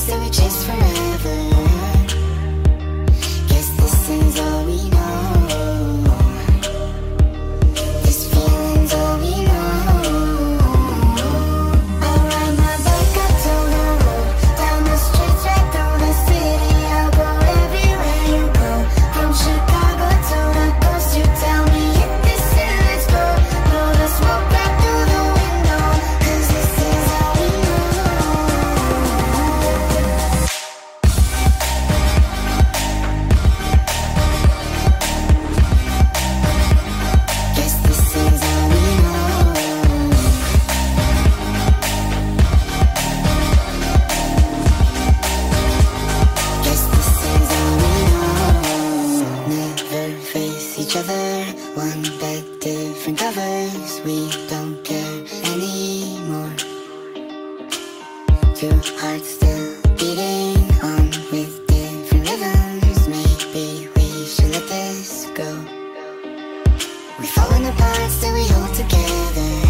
So we chase from it. each other. One bed, different covers. We don't care anymore. Two hearts still beating on with different rhythms Maybe we should let this go. We've fallen apart, still we hold together.